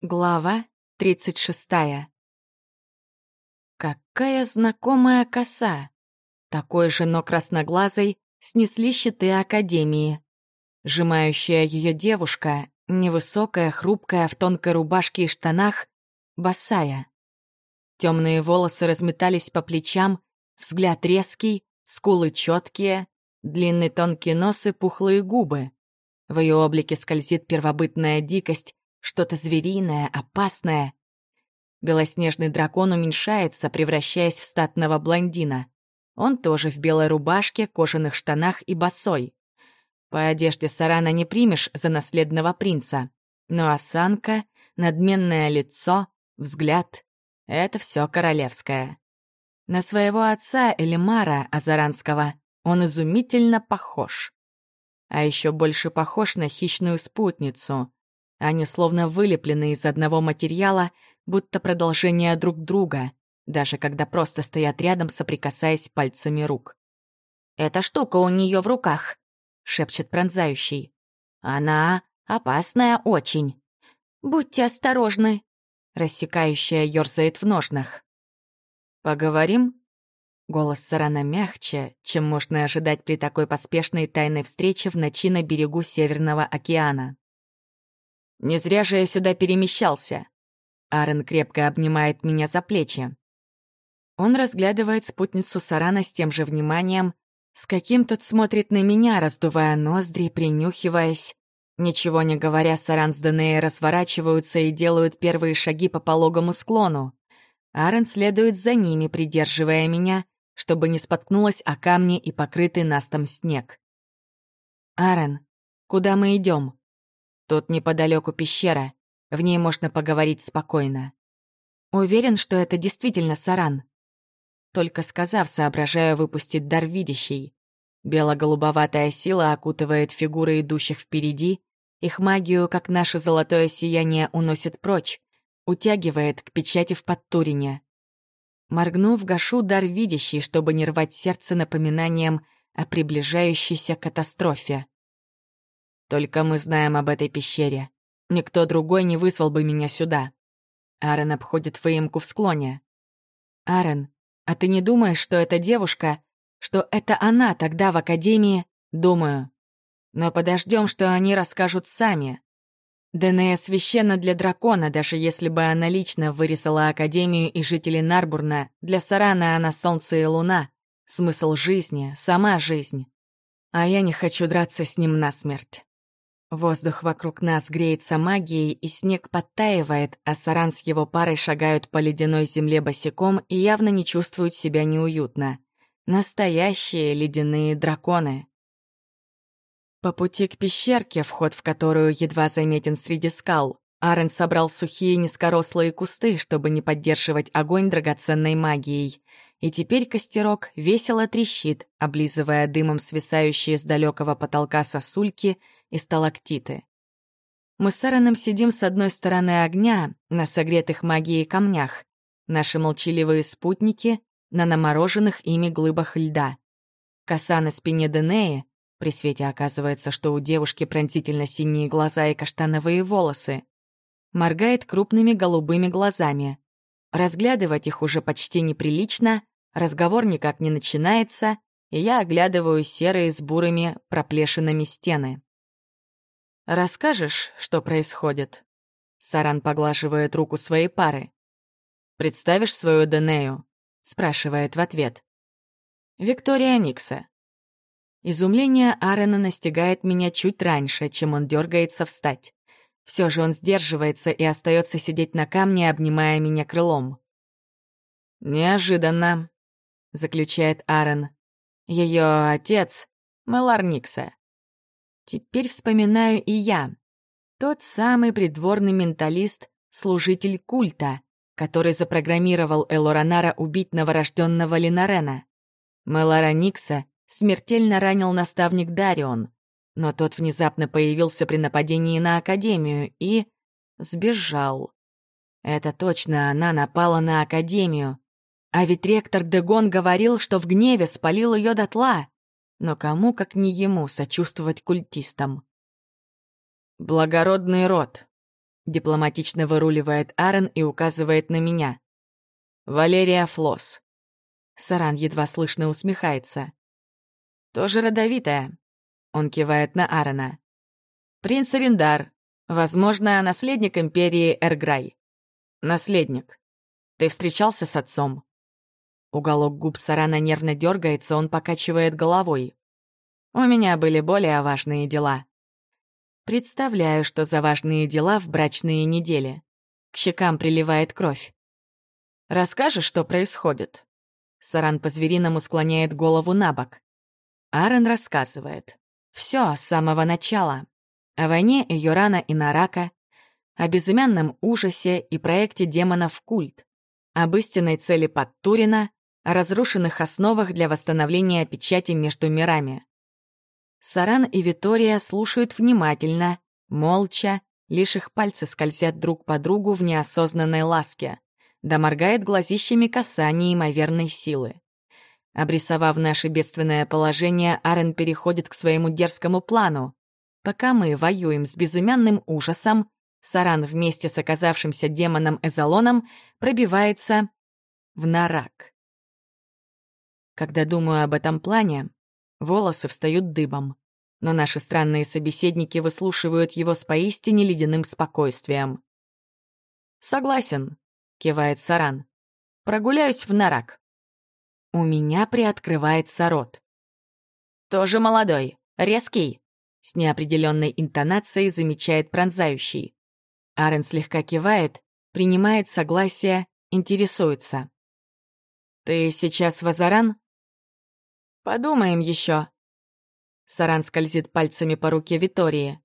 Глава 36. Какая знакомая коса! Такой же, но красноглазой, снесли щиты Академии. Сжимающая ее девушка, невысокая, хрупкая, в тонкой рубашке и штанах, босая. Темные волосы разметались по плечам, взгляд резкий, скулы четкие, длинный тонкий нос и пухлые губы. В ее облике скользит первобытная дикость, что-то звериное, опасное. Белоснежный дракон уменьшается, превращаясь в статного блондина. Он тоже в белой рубашке, кожаных штанах и босой. По одежде Сарана не примешь за наследного принца. Но осанка, надменное лицо, взгляд — это все королевское. На своего отца Элимара Азаранского он изумительно похож. А еще больше похож на хищную спутницу. Они словно вылеплены из одного материала, будто продолжение друг друга, даже когда просто стоят рядом, соприкасаясь пальцами рук. «Эта штука у нее в руках», — шепчет пронзающий. «Она опасная очень. Будьте осторожны», — рассекающая ёрзает в ножнах. «Поговорим?» Голос Сарана мягче, чем можно ожидать при такой поспешной тайной встрече в ночи на берегу Северного океана. Не зря же я сюда перемещался. Аарон крепко обнимает меня за плечи. Он разглядывает спутницу Сарана с тем же вниманием, с каким тот смотрит на меня, раздувая ноздри, принюхиваясь. Ничего не говоря, Саран с Данеей разворачиваются и делают первые шаги по пологому склону. Аарон следует за ними, придерживая меня, чтобы не споткнулась о камни и покрытый настом снег. «Аарон, куда мы идем? Тут неподалеку пещера, в ней можно поговорить спокойно. Уверен, что это действительно саран. Только сказав, соображаю выпустить дар видящий. Бело-голубоватая сила окутывает фигуры идущих впереди, их магию, как наше золотое сияние, уносит прочь, утягивает к печати в подтурине. Моргнув, гашу дар видящий, чтобы не рвать сердце напоминанием о приближающейся катастрофе. Только мы знаем об этой пещере. Никто другой не вызвал бы меня сюда. Аарон обходит выемку в склоне. Аарон, а ты не думаешь, что эта девушка, что это она тогда в академии? Думаю. Но подождем, что они расскажут сами. Денея священна для дракона, даже если бы она лично вырисала Академию и жителей Нарбурна. Для Сарана она солнце и луна. Смысл жизни, сама жизнь. А я не хочу драться с ним насмерть. Воздух вокруг нас греется магией, и снег подтаивает, а Саран с его парой шагают по ледяной земле босиком и явно не чувствуют себя неуютно. Настоящие ледяные драконы. По пути к пещерке, вход в которую едва заметен среди скал, Арен собрал сухие низкорослые кусты, чтобы не поддерживать огонь драгоценной магией. И теперь костерок весело трещит, облизывая дымом свисающие с далекого потолка сосульки — и сталактиты. Мы с Аароном сидим с одной стороны огня, на согретых магией камнях, наши молчаливые спутники — на намороженных ими глыбах льда. Коса на спине Денеи, при свете оказывается, что у девушки пронзительно синие глаза и каштановые волосы, моргает крупными голубыми глазами. Разглядывать их уже почти неприлично, разговор никак не начинается, и я оглядываю серые с бурыми проплешинами стены. «Расскажешь, что происходит?» Саран поглаживает руку своей пары. «Представишь свою Денею?» — спрашивает в ответ. «Виктория Никса». Изумление Аарона настигает меня чуть раньше, чем он дергается встать. Все же он сдерживается и остается сидеть на камне, обнимая меня крылом. «Неожиданно», — заключает Аарон. Ее отец — Мелар Никса. Теперь вспоминаю и я. Тот самый придворный менталист, служитель культа, который запрограммировал Элоранара убить новорожденного Линарена. Мелара Никса смертельно ранил наставник Дарион, но тот внезапно появился при нападении на Академию и... сбежал. Это точно она напала на Академию. А ведь ректор Дегон говорил, что в гневе спалил ее дотла. Но кому, как не ему, сочувствовать культистам? «Благородный род», — Дипломатично выруливает Аарон и указывает на меня. Валерия Флос. Саран едва слышно усмехается. Тоже родовитая. Он кивает на Аарона. Принц Арендар. Возможно, наследник империи Эрграй. Наследник. Ты встречался с отцом? Уголок губ Сарана нервно дергается, он покачивает головой. У меня были более важные дела. Представляю, что за важные дела в брачные недели. К щекам приливает кровь. «Расскажешь, что происходит?» Саран по-звериному склоняет голову на бок. Аарон рассказывает. Все с самого начала. О войне Юрана и Нарака, о безымянном ужасе и проекте демонов «Культ», об истинной цели Подтурина, о разрушенных основах для восстановления печати между мирами. Саран и Витория слушают внимательно, молча, лишь их пальцы скользят друг по другу в неосознанной ласке, да моргает глазищами коса неимоверной силы. Обрисовав наше бедственное положение, Арен переходит к своему дерзкому плану. Пока мы воюем с безымянным ужасом, Саран вместе с оказавшимся демоном Эзолоном пробивается в нарак. Когда думаю об этом плане, Волосы встают дыбом. Но наши странные собеседники выслушивают его с поистине ледяным спокойствием. «Согласен», — кивает Саран. «Прогуляюсь в Нарак». У меня приоткрывается рот. «Тоже молодой, резкий», — с неопределенной интонацией замечает пронзающий. Арен слегка кивает, принимает согласие, интересуется. «Ты сейчас в Азаран?» Подумаем еще. Саран скользит пальцами по руке Витории.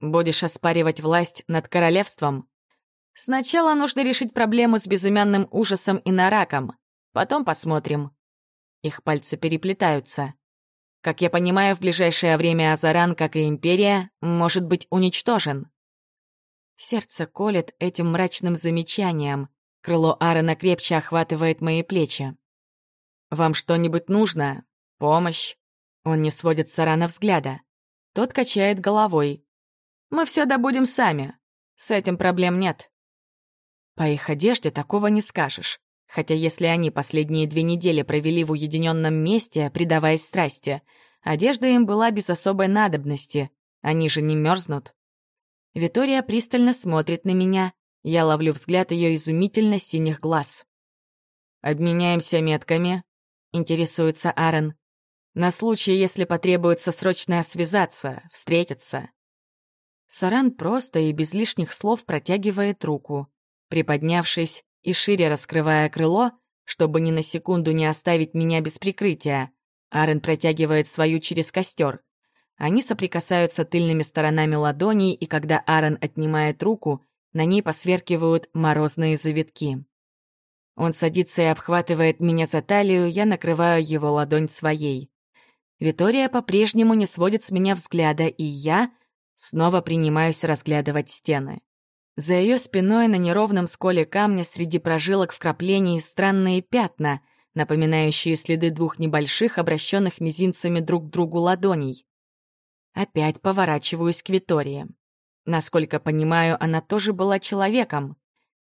Будешь оспаривать власть над королевством? Сначала нужно решить проблему с безымянным ужасом и нараком. Потом посмотрим. Их пальцы переплетаются. Как я понимаю, в ближайшее время Азаран, как и Империя, может быть уничтожен. Сердце колет этим мрачным замечанием. Крыло Аарона крепче охватывает мои плечи. «Вам что-нибудь нужно? Помощь. Он не сводит с Арана взгляда. Тот качает головой. Мы все добудем сами. С этим проблем нет. По их одежде такого не скажешь. Хотя если они последние две недели провели в уединенном месте, предаваясь страсти, одежда им была без особой надобности. Они же не мерзнут. Витория пристально смотрит на меня. Я ловлю взгляд ее изумительно синих глаз. «Обменяемся метками?» — интересуется Аарон. На случай, если потребуется срочно связаться, встретиться. Саран просто и без лишних слов протягивает руку. Приподнявшись и шире раскрывая крыло, чтобы ни на секунду не оставить меня без прикрытия, Арен протягивает свою через костер. Они соприкасаются тыльными сторонами ладоней, и когда Аарон отнимает руку, на ней посверкивают морозные завитки. Он садится и обхватывает меня за талию, я накрываю его ладонь своей. Витория по-прежнему не сводит с меня взгляда, и я снова принимаюсь разглядывать стены. За ее спиной на неровном сколе камня среди прожилок вкраплений странные пятна, напоминающие следы двух небольших, обращенных мизинцами друг к другу ладоней. Опять поворачиваюсь к Витории. Насколько понимаю, она тоже была человеком.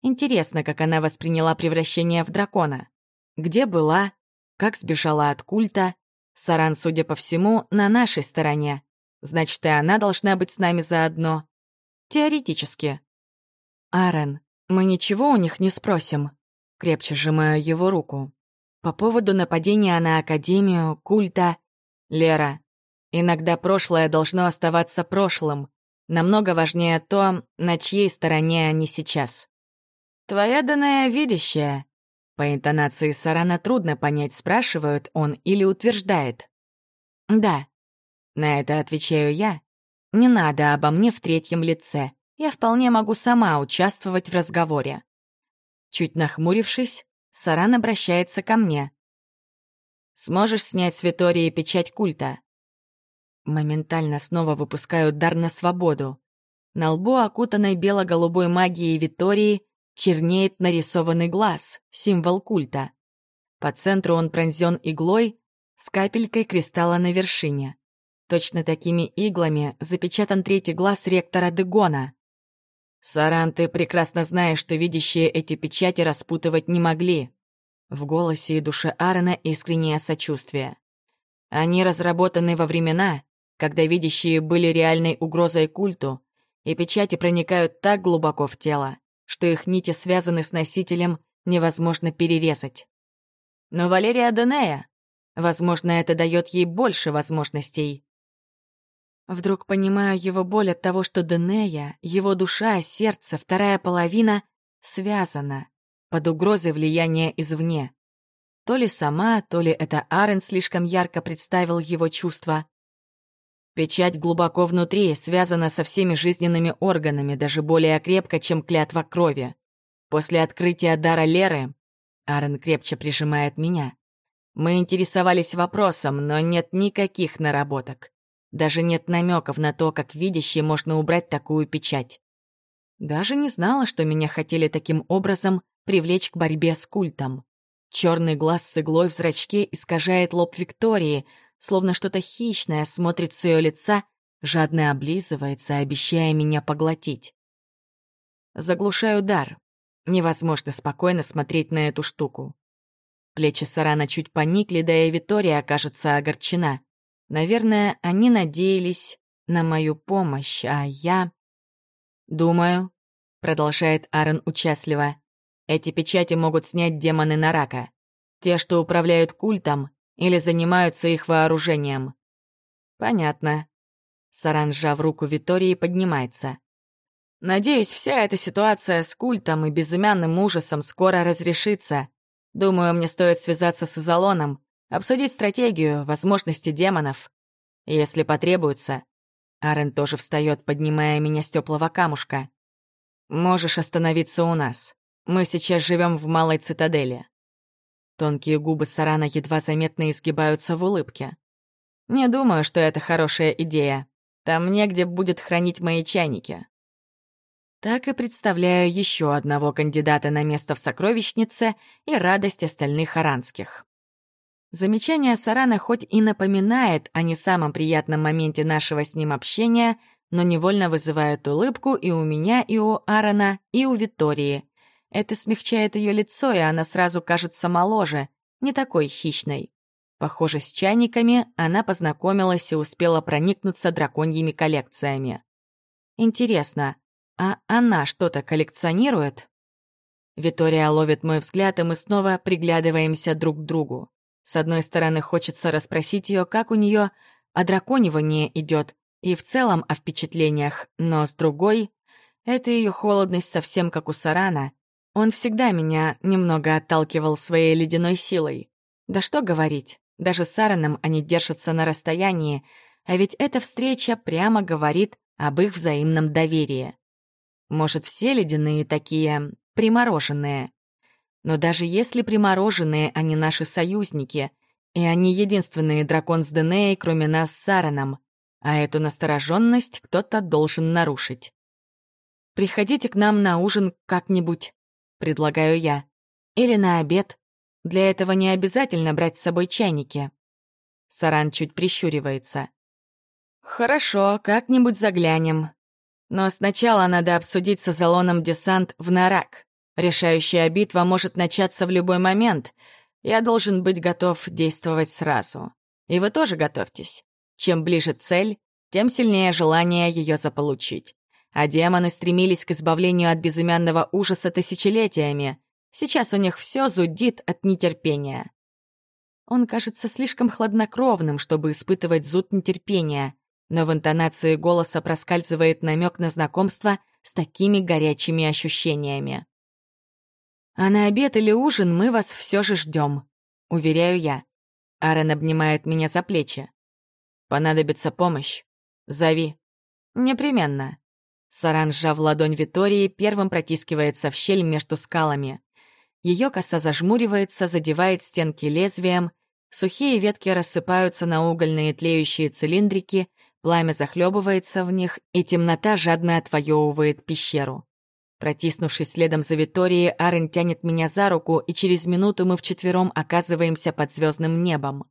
Интересно, как она восприняла превращение в дракона. Где была, как сбежала от культа, Саран, судя по всему, на нашей стороне. Значит, и она должна быть с нами заодно. Теоретически. Аарон, мы ничего у них не спросим. Крепче сжимаю его руку. По поводу нападения на Академию, культа. Лера, иногда прошлое должно оставаться прошлым. Намного важнее то, на чьей стороне они сейчас. Твоя данная видящая, по интонации Сарана трудно понять, спрашивает он или утверждает. «Да». На это отвечаю я. «Не надо обо мне в третьем лице. Я вполне могу сама участвовать в разговоре». Чуть нахмурившись, Саран обращается ко мне. «Сможешь снять с Витории печать культа?» Моментально снова выпускаю дар на свободу. На лбу, окутанной бело-голубой магией Витории, чернеет нарисованный глаз, символ культа. По центру он пронзен иглой с капелькой кристалла на вершине. Точно такими иглами запечатан третий глаз ректора Дегона. «Саран, ты прекрасно знаешь, что видящие эти печати распутывать не могли». В голосе и душе Аарона искреннее сочувствие. Они разработаны во времена, когда видящие были реальной угрозой культу, и печати проникают так глубоко в тело, что их нити связаны с носителем, невозможно перерезать. Но Валерия Денея, возможно, это дает ей больше возможностей. Вдруг понимаю его боль от того, что Денея, его душа, сердце, вторая половина связана под угрозой влияния извне. То ли сама, то ли это Арен слишком ярко представил его чувства. Печать глубоко внутри, связана со всеми жизненными органами, даже более крепко, чем клятва крови. После открытия дара Леры Арен крепче прижимает меня. Мы интересовались вопросом, но нет никаких наработок. Даже нет намеков на то, как видящий можно убрать такую печать. Даже не знала, что меня хотели таким образом привлечь к борьбе с культом. Черный глаз с иглой в зрачке искажает лоб Виктории, словно что-то хищное смотрит с ее лица, жадно облизывается, обещая меня поглотить. Заглушаю дар. Невозможно спокойно смотреть на эту штуку. Плечи Сарана чуть поникли, да и Витория окажется огорчена. Наверное, они надеялись на мою помощь, а я... «Думаю», — продолжает Аарон участливо, «эти печати могут снять демоны на рака. Те, что управляют культом или занимаются их вооружением». «Понятно». Саран, сжав руку Витории, поднимается. «Надеюсь, вся эта ситуация с культом и безымянным ужасом скоро разрешится. Думаю, мне стоит связаться с Изолоном, обсудить стратегию, возможности демонов. Если потребуется. Арен тоже встает, поднимая меня с теплого камушка. Можешь остановиться у нас. Мы сейчас живем в малой цитадели. Тонкие губы Сарана едва заметно изгибаются в улыбке. Не думаю, что это хорошая идея. Там негде будет хранить мои чайники. Так и представляю еще одного кандидата на место в сокровищнице и радость остальных аранских. Замечание Сарана хоть и напоминает о не самом приятном моменте нашего с ним общения, но невольно вызывает улыбку и у меня, и у Аарона, и у Виктории. Это смягчает ее лицо, и она сразу кажется моложе, не такой хищной. Похоже, с чайниками она познакомилась и успела проникнуться драконьими коллекциями. Интересно, а она что-то коллекционирует? Витория ловит мой взгляд, и мы снова приглядываемся друг к другу. С одной стороны, хочется расспросить ее, как у нее одраконивание идет, и в целом о впечатлениях, но с другой, это ее холодность совсем как у Сарана. Он всегда меня немного отталкивал своей ледяной силой. Да что говорить, даже с Сараном они держатся на расстоянии, а ведь эта встреча прямо говорит об их взаимном доверии. Может, все ледяные такие примороженные. Но даже если примороженные они наши союзники, и они единственные дракон с Денеей, кроме нас с Сараном, а эту настороженность кто-то должен нарушить. «Приходите к нам на ужин как-нибудь», — предлагаю я. «Или на обед. Для этого не обязательно брать с собой чайники». Саран чуть прищуривается. «Хорошо, как-нибудь заглянем. Но сначала надо обсудить с Азалоном десант в Нарак. Решающая битва может начаться в любой момент. Я должен быть готов действовать сразу. И вы тоже готовьтесь. Чем ближе цель, тем сильнее желание ее заполучить. А демоны стремились к избавлению от безымянного ужаса тысячелетиями. Сейчас у них все зудит от нетерпения. Он кажется слишком хладнокровным, чтобы испытывать зуд нетерпения, но в интонации голоса проскальзывает намек на знакомство с такими горячими ощущениями. А на обед или ужин мы вас все же ждем, уверяю я. Аарон обнимает меня за плечи. Понадобится помощь. Зови. Непременно. Саран, сжав ладонь Витории, первым протискивается в щель между скалами. Ее коса зажмуривается, задевает стенки лезвием, сухие ветки рассыпаются на угольные тлеющие цилиндрики, пламя захлебывается в них, и темнота жадно отвоевывает пещеру. Протиснувшись следом за Виторией, Арен тянет меня за руку, и через минуту мы вчетвером оказываемся под звездным небом.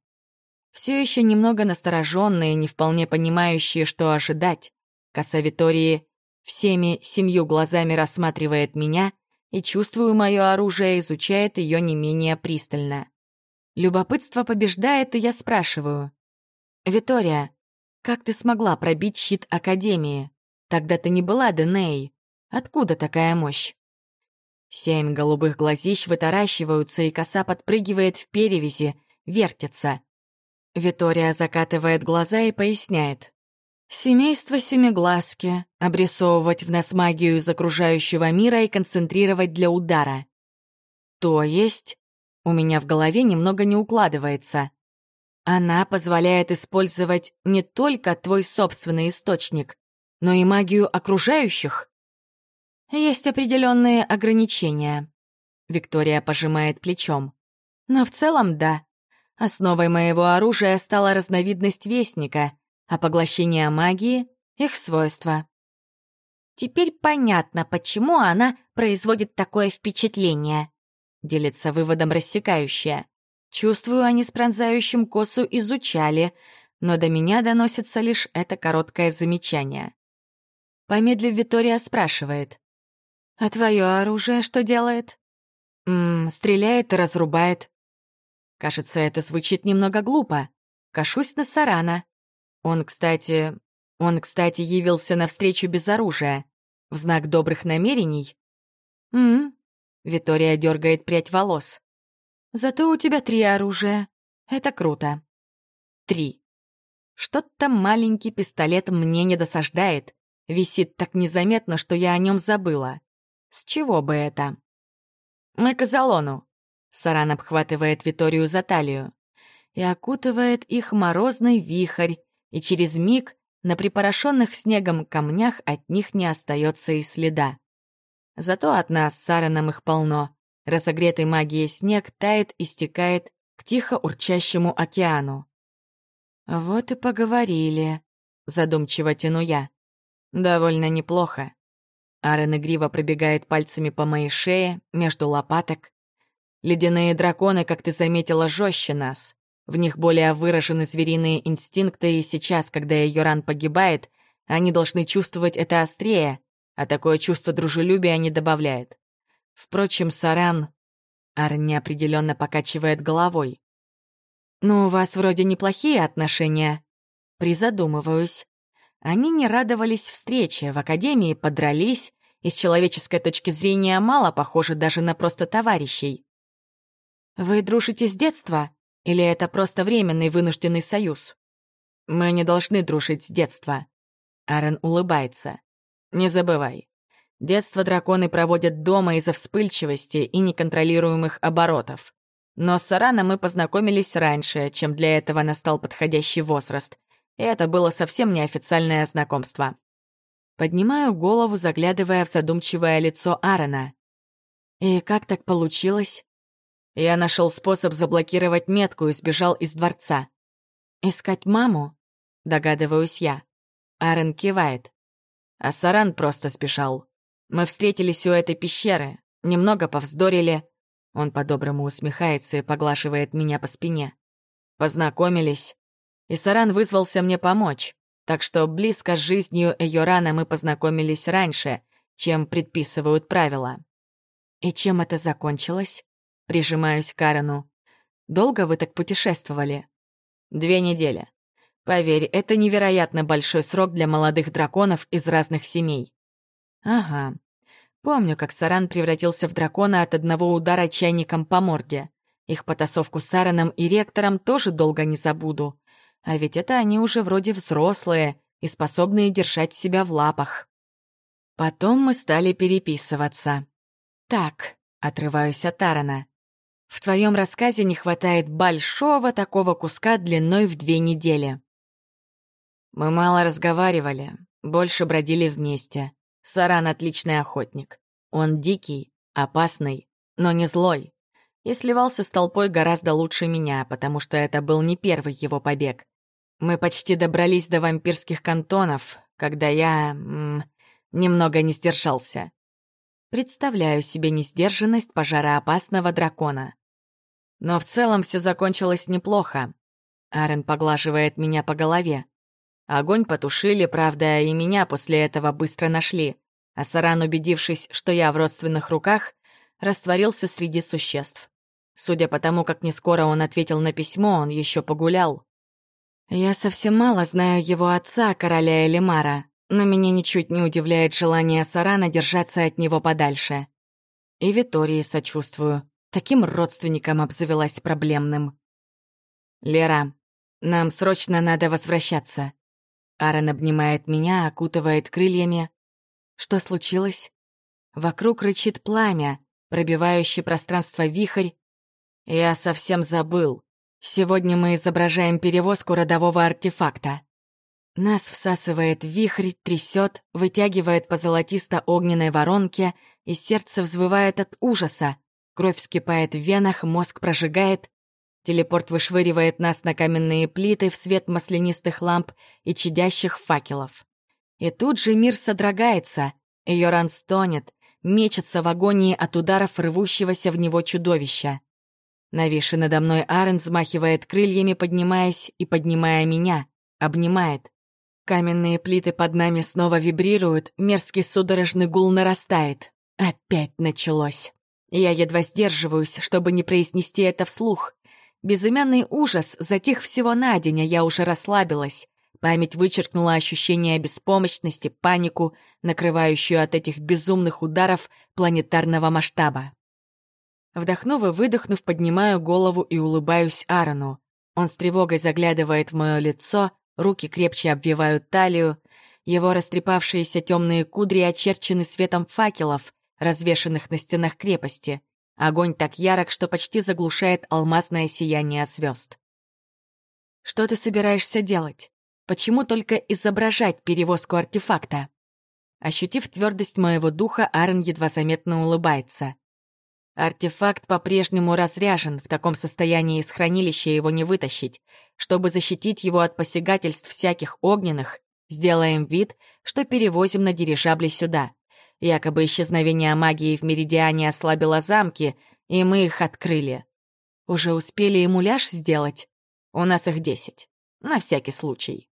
Все еще немного настороженные, не вполне понимающие, что ожидать. Коса Витории всеми семью глазами рассматривает меня и, чувствую, мое оружие изучает ее не менее пристально. Любопытство побеждает, и я спрашиваю. «Витория, как ты смогла пробить щит Академии? Тогда ты не была Деней. Откуда такая мощь?» Семь голубых глазищ вытаращиваются, и коса подпрыгивает в перевязи, вертится. Витория закатывает глаза и поясняет. Семейство Семиглазки, обрисовывать в нас магию из окружающего мира и концентрировать для удара. То есть, у меня в голове немного не укладывается. Она позволяет использовать не только твой собственный источник, но и магию окружающих. Есть определенные ограничения. Виктория пожимает плечом. Но в целом да. Основой моего оружия стала разновидность Вестника, а поглощение магии — их свойства. Теперь понятно, почему она производит такое впечатление. Делится выводом рассекающая. Чувствую, они с пронзающим косу изучали, но до меня доносится лишь это короткое замечание. Помедлив, Витория спрашивает. «А твое оружие что делает?» «Ммм, стреляет и разрубает». Кажется, это звучит немного глупо. Кашусь на Сарана. Он, кстати... Он, кстати, явился навстречу без оружия. В знак добрых намерений. «М-м-м», Витория дергает прядь волос. «Зато у тебя три оружия. Это круто». «Три». Что-то маленький пистолет мне не досаждает. Висит так незаметно, что я о нем забыла. С чего бы это? «Мы к Азалону», — Саран обхватывает Виторию за талию и окутывает их морозный вихрь, и через миг на припорошенных снегом камнях от них не остается и следа. Зато от нас с Сараном их полно. Разогретый магией снег тает и стекает к тихо урчащему океану. «Вот и поговорили», — задумчиво тяну я. «Довольно неплохо». Арен игриво пробегает пальцами по моей шее, между лопаток. Ледяные драконы, как ты заметила, жестче нас. В них более выражены звериные инстинкты, и сейчас, когда Йоран погибает, они должны чувствовать это острее, а такое чувство дружелюбия не добавляет. Впрочем, Саран... Арн неопределенно покачивает головой. «Ну, у вас вроде неплохие отношения». Призадумываюсь. Они не радовались встрече, в академии подрались, и с человеческой точки зрения мало похожи даже на просто товарищей. «Вы дружите с детства?» Или это просто временный вынужденный союз? Мы не должны дружить с детства. Аарон улыбается. Не забывай. Детство драконы проводят дома из-за вспыльчивости и неконтролируемых оборотов. Но с Сараном мы познакомились раньше, чем для этого настал подходящий возраст. И это было совсем неофициальное знакомство. Поднимаю голову, заглядывая в задумчивое лицо Аарона. «И как так получилось?» Я нашел способ заблокировать метку и сбежал из дворца. «Искать маму?» — догадываюсь я. Аарон кивает. А Саран просто сбежал. Мы встретились у этой пещеры, немного повздорили. Он по-доброму усмехается и поглаживает меня по спине. Познакомились. И Саран вызвался мне помочь. Так что близко с жизнью Эйорана мы познакомились раньше, чем предписывают правила. И чем это закончилось? Прижимаюсь к Карену. «Долго вы так путешествовали?» «Две недели. Поверь, это невероятно большой срок для молодых драконов из разных семей». «Ага. Помню, как Саран превратился в дракона от одного удара чайником по морде. Их потасовку с Сараном и ректором тоже долго не забуду. А ведь это они уже вроде взрослые и способные держать себя в лапах. Потом мы стали переписываться. Так, отрываюсь от Тарана. В твоем рассказе не хватает большого такого куска длиной в две недели. Мы мало разговаривали, больше бродили вместе. Саран — отличный охотник. Он дикий, опасный, но не злой. И сливался с толпой гораздо лучше меня, потому что это был не первый его побег. Мы почти добрались до вампирских кантонов, когда я... М, немного не сдержался. Представляю себе несдержанность пожароопасного дракона. Но в целом все закончилось неплохо. Арен поглаживает меня по голове. Огонь потушили, правда, и меня после этого быстро нашли. А Саран, убедившись, что я в родственных руках, растворился среди существ. Судя по тому, как нескоро он ответил на письмо, он еще погулял. Я совсем мало знаю его отца, короля Элимара, но меня ничуть не удивляет желание Сарана держаться от него подальше. И Витории сочувствую. Таким родственником обзавелась проблемным. «Лера, нам срочно надо возвращаться». Аарон обнимает меня, окутывает крыльями. Что случилось? Вокруг рычит пламя, пробивающий пространство вихрь. Я совсем забыл. Сегодня мы изображаем перевозку родового артефакта. Нас всасывает вихрь, трясет, вытягивает по золотисто-огненной воронке, и сердце взвывает от ужаса. Кровь вскипает в венах, мозг прожигает. Телепорт вышвыривает нас на каменные плиты в свет маслянистых ламп и чадящих факелов. И тут же мир содрогается, Йоран стонет, мечется в агонии от ударов рвущегося в него чудовища. Нависший надо мной Арен взмахивает крыльями, поднимаясь и поднимая меня, обнимает. Каменные плиты под нами снова вибрируют, мерзкий судорожный гул нарастает. Опять началось. Я едва сдерживаюсь, чтобы не произнести это вслух. Безымянный ужас затих всего на день, а я уже расслабилась. Память вычеркнула ощущение беспомощности, панику, накрывающую от этих безумных ударов планетарного масштаба. Вдохнув и выдохнув, поднимаю голову и улыбаюсь Аарону. Он с тревогой заглядывает в мое лицо, руки крепче обвивают талию, его растрепавшиеся темные кудри очерчены светом факелов, развешанных на стенах крепости. Огонь так ярок, что почти заглушает алмазное сияние звезд. «Что ты собираешься делать? Почему только изображать перевозку артефакта?» Ощутив твердость моего духа, Аарон едва заметно улыбается. Артефакт по-прежнему разряжен, в таком состоянии из хранилища его не вытащить. Чтобы защитить его от посягательств всяких огненных, сделаем вид, что перевозим на дирижабле сюда. Якобы исчезновение магии в Меридиане ослабило замки, и мы их открыли. Уже успели эмуляж сделать? У нас их десять. На всякий случай.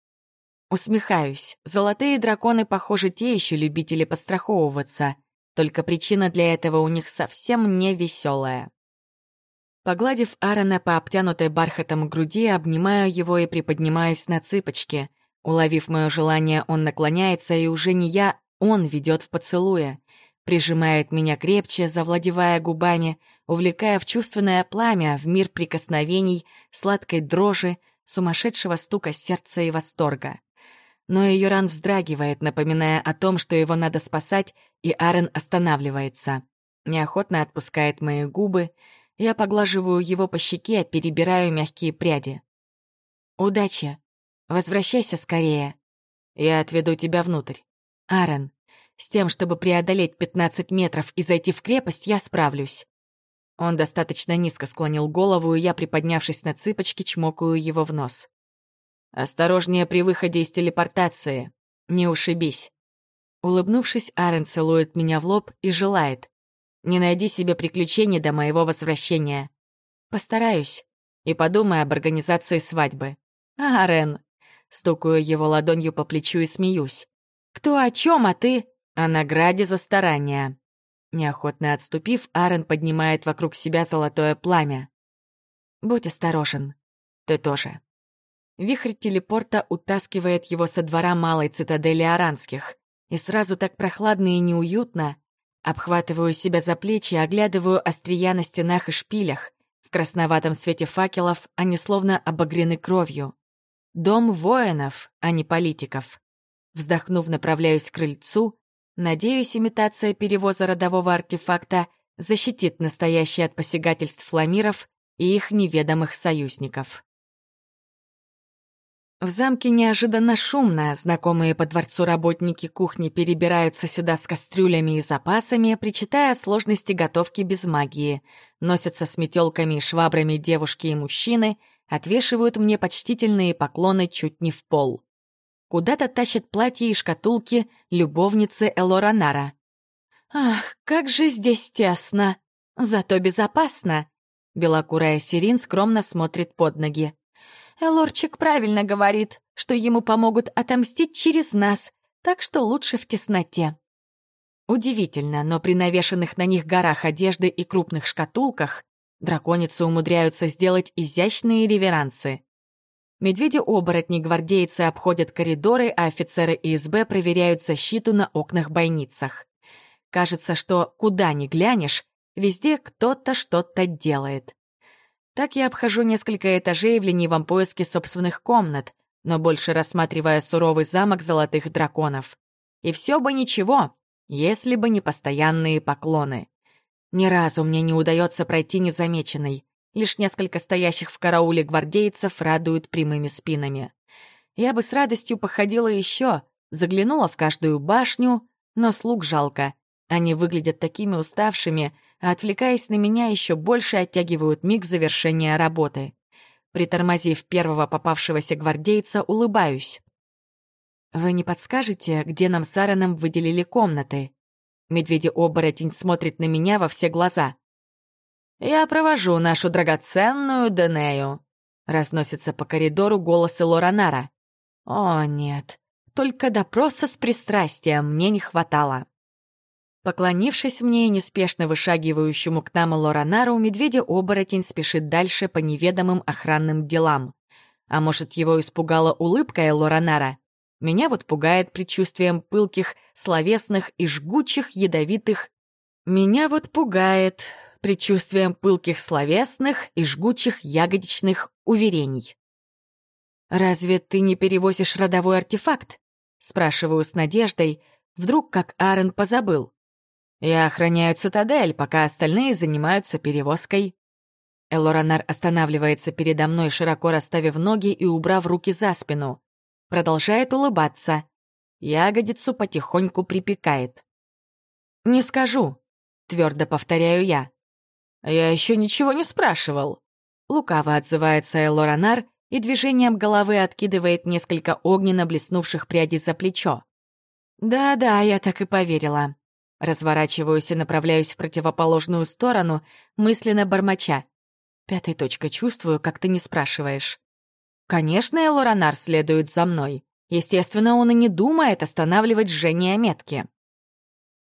Усмехаюсь. Золотые драконы, похоже, те еще любители подстраховываться — только причина для этого у них совсем не веселая. Погладив Аарона по обтянутой бархатом груди, обнимаю его и приподнимаюсь на цыпочки. Уловив мое желание, он наклоняется, и уже не я, он ведет в поцелуе. Прижимает меня крепче, завладевая губами, увлекая в чувственное пламя, в мир прикосновений, сладкой дрожи, сумасшедшего стука сердца и восторга но ее ран вздрагивает, напоминая о том, что его надо спасать, и Аарон останавливается. Неохотно отпускает мои губы. Я поглаживаю его по щеке, перебираю мягкие пряди. «Удачи. Возвращайся скорее. Я отведу тебя внутрь. Аарон, с тем, чтобы преодолеть 15 метров и зайти в крепость, я справлюсь». Он достаточно низко склонил голову, и я, приподнявшись на цыпочки, чмокаю его в нос. «Осторожнее при выходе из телепортации. Не ушибись». Улыбнувшись, Арен целует меня в лоб и желает. «Не найди себе приключений до моего возвращения». «Постараюсь. И подумай об организации свадьбы». «Арен!» Стукаю его ладонью по плечу и смеюсь. «Кто о чем, а ты?» «О награде за старания». Неохотно отступив, Арен поднимает вокруг себя золотое пламя. «Будь осторожен. Ты тоже». Вихрь телепорта утаскивает его со двора малой цитадели Аранских. И сразу так прохладно и неуютно. Обхватываю себя за плечи, оглядываю острия на стенах и шпилях. В красноватом свете факелов они словно обогрены кровью. Дом воинов, а не политиков. Вздохнув, направляюсь к крыльцу. Надеюсь, имитация перевоза родового артефакта защитит настоящий от посягательств фламиров и их неведомых союзников. В замке неожиданно шумно, знакомые по дворцу работники кухни перебираются сюда с кастрюлями и запасами, причитая сложности готовки без магии. Носятся с метелками и швабрами девушки и мужчины, отвешивают мне почтительные поклоны чуть не в пол. Куда-то тащат платья и шкатулки любовницы Элоранара. «Ах, как же здесь тесно! Зато безопасно!» Белокурая Сирин скромно смотрит под ноги. Элорчик правильно говорит, что ему помогут отомстить через нас, так что лучше в тесноте. Удивительно, но при навешанных на них горах одежды и крупных шкатулках драконицы умудряются сделать изящные реверансы. Медведи-оборотни гвардейцы обходят коридоры, а офицеры ИСБ проверяют защиту на окнах-бойницах. Кажется, что куда ни глянешь, везде кто-то что-то делает. Так я обхожу несколько этажей в ленивом поиске собственных комнат, но больше рассматривая суровый замок золотых драконов. И все бы ничего, если бы не постоянные поклоны. Ни разу мне не удается пройти незамеченной. Лишь несколько стоящих в карауле гвардейцев радуют прямыми спинами. Я бы с радостью походила еще, заглянула в каждую башню, но слуг жалко. Они выглядят такими уставшими, а отвлекаясь на меня, еще больше оттягивают миг завершения работы. Притормозив первого попавшегося гвардейца, улыбаюсь. «Вы не подскажете, где нам с Аароном выделили комнаты?» Медведи-оборотень смотрит на меня во все глаза. «Я провожу нашу драгоценную Денею», — разносится по коридору голосы Лоранара. «О, нет, только допроса с пристрастием мне не хватало». Поклонившись мне и неспешно вышагивающему к нам Лоранару, медведя-оборотень спешит дальше по неведомым охранным делам. А может, его испугала улыбка Лоранара? Меня вот пугает предчувствием пылких, словесных и жгучих, ядовитых... Меня вот пугает предчувствием пылких словесных и жгучих ягодичных уверений. «Разве ты не перевозишь родовой артефакт?» Спрашиваю с надеждой, вдруг как Аарон позабыл. «Я охраняю цитадель, пока остальные занимаются перевозкой». Элоранар останавливается передо мной, широко расставив ноги и убрав руки за спину. Продолжает улыбаться. Ягодицу потихоньку припекает. «Не скажу», — твердо повторяю я. «Я еще ничего не спрашивал». Лукаво отзывается Элоранар и движением головы откидывает несколько огненно блеснувших прядей за плечо. «Да-да, я так и поверила». Разворачиваюсь и направляюсь в противоположную сторону, мысленно бормоча. Пятой точка чувствую, как ты не спрашиваешь. Конечно, Элоранар следует за мной. Естественно, он и не думает останавливать жжение метки.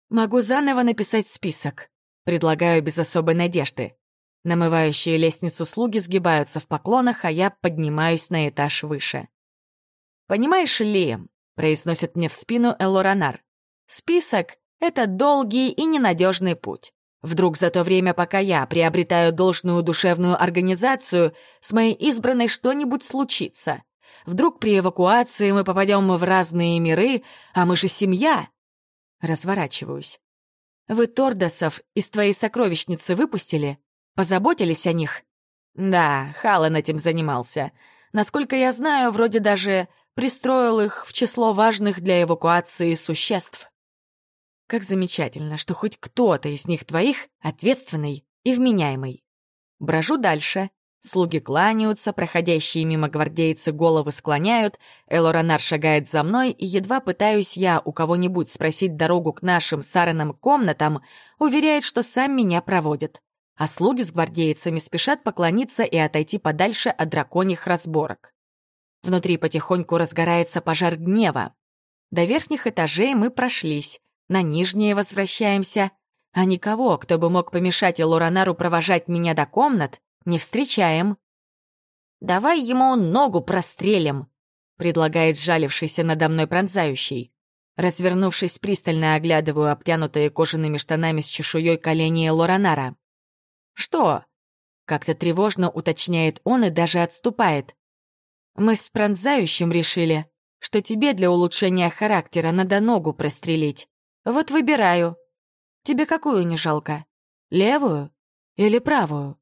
Могу заново написать список. Предлагаю без особой надежды. Намывающие лестницу слуги сгибаются в поклонах, а я поднимаюсь на этаж выше. «Понимаешь ли», — произносит мне в спину Элоранар, «список — это долгий и ненадежный путь. Вдруг за то время, пока я приобретаю должную душевную организацию, с моей избранной что-нибудь случится. Вдруг при эвакуации мы попадем в разные миры, а мы же семья». Разворачиваюсь. Вы Тордосов из твоей сокровищницы выпустили? Позаботились о них? Да, Халан этим занимался. Насколько я знаю, вроде даже пристроил их в число важных для эвакуации существ. Как замечательно, что хоть кто-то из них твоих ответственный и вменяемый. Брожу дальше, Слуги кланяются, проходящие мимо гвардейцы головы склоняют, Элоранар шагает за мной, и едва пытаюсь я у кого-нибудь спросить дорогу к нашим сареным комнатам, уверяет, что сам меня проводит. А слуги с гвардейцами спешат поклониться и отойти подальше от драконьих разборок. Внутри потихоньку разгорается пожар гнева. До верхних этажей мы прошлись, на нижние возвращаемся, а никого, кто бы мог помешать Элоранару провожать меня до комнат, не встречаем». «Давай ему ногу прострелим», — предлагает сжалившийся надо мной пронзающий. Развернувшись, пристально оглядываю обтянутые кожаными штанами с чешуей колени Лоранара. «Что?» — как-то тревожно уточняет он и даже отступает. «Мы с пронзающим решили, что тебе для улучшения характера надо ногу прострелить. Вот выбираю. Тебе какую не жалко? Левую или правую?»